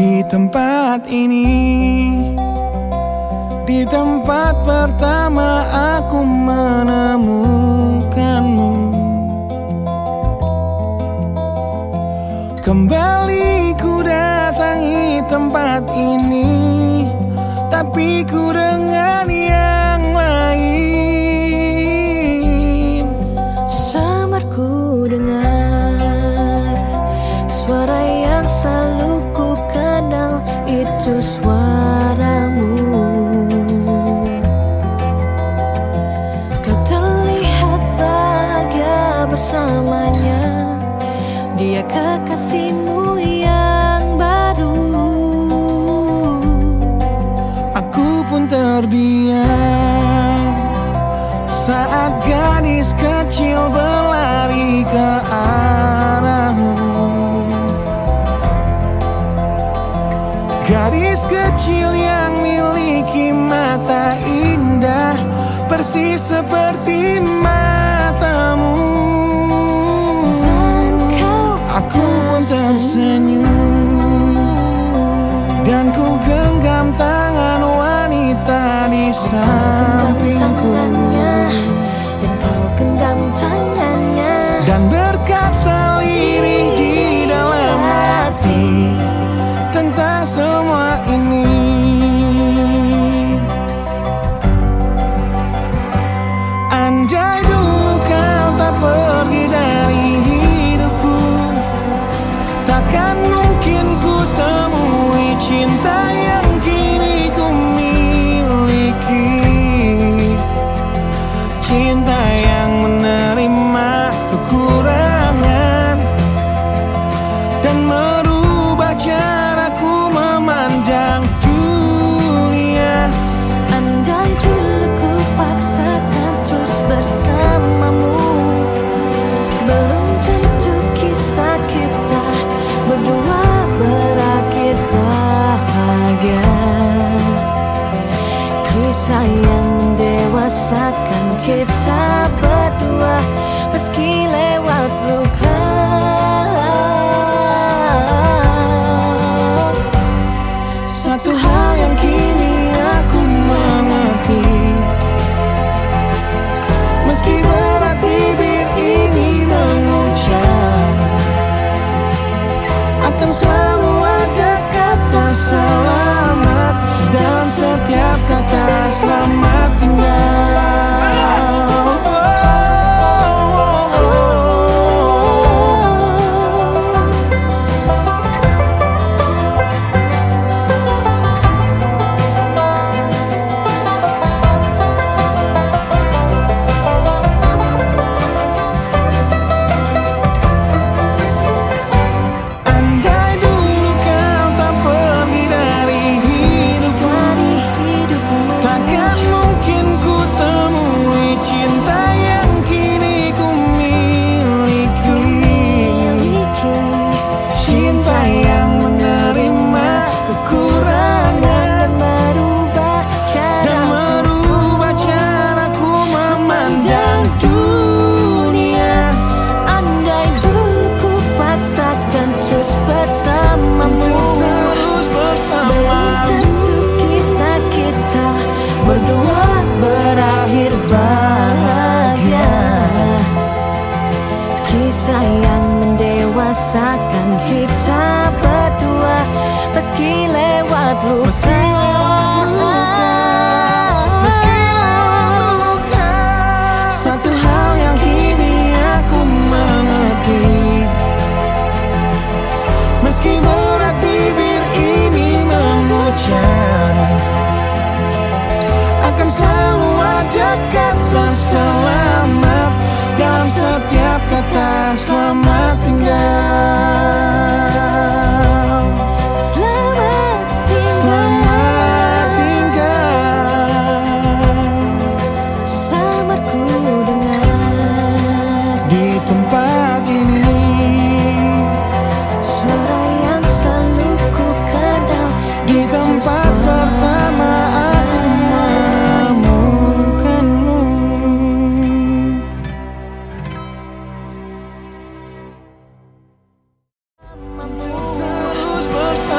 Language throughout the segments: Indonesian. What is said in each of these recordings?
di tempat ini. Di tempat pertama aku menemukanmu. Kembali ku datangi tempat ini Tapi ku dengan ia terdiam. Saat gadis kecil berlari ke arahmu. Gadis kecil yang miliki mata indah Persis seperti matamu. Aku pun tersenyum. sun. seen that rasakan kita berdua meski lewat luka.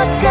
I got